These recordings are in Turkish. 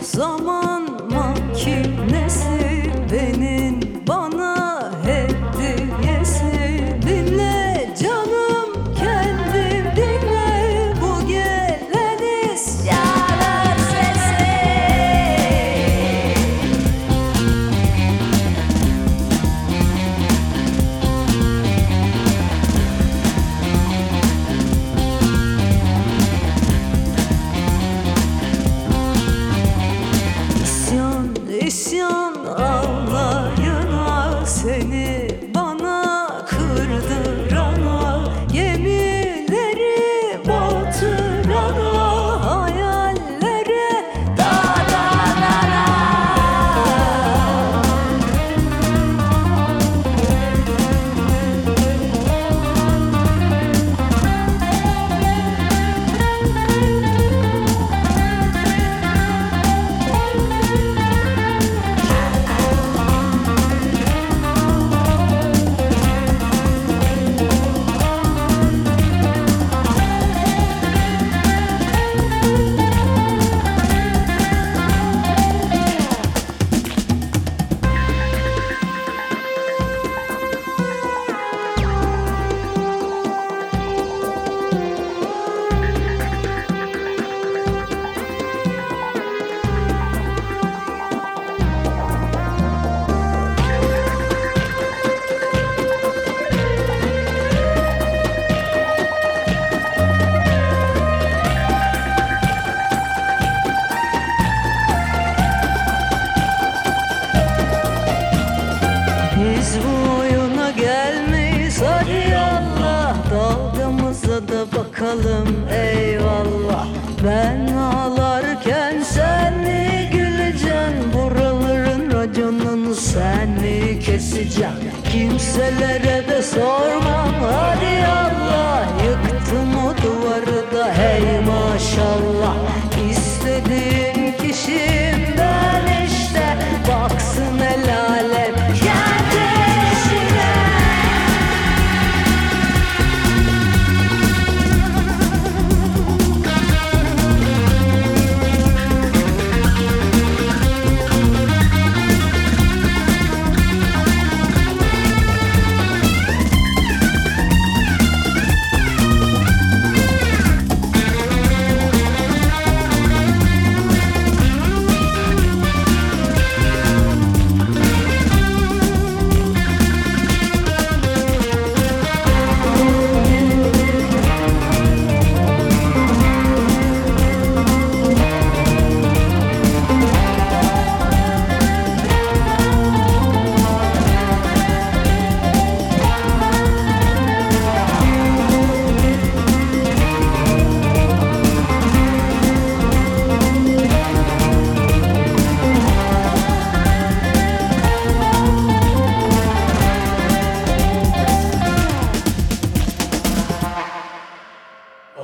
zaman makinesi Kimselere de sorma hadi ya.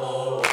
Oh.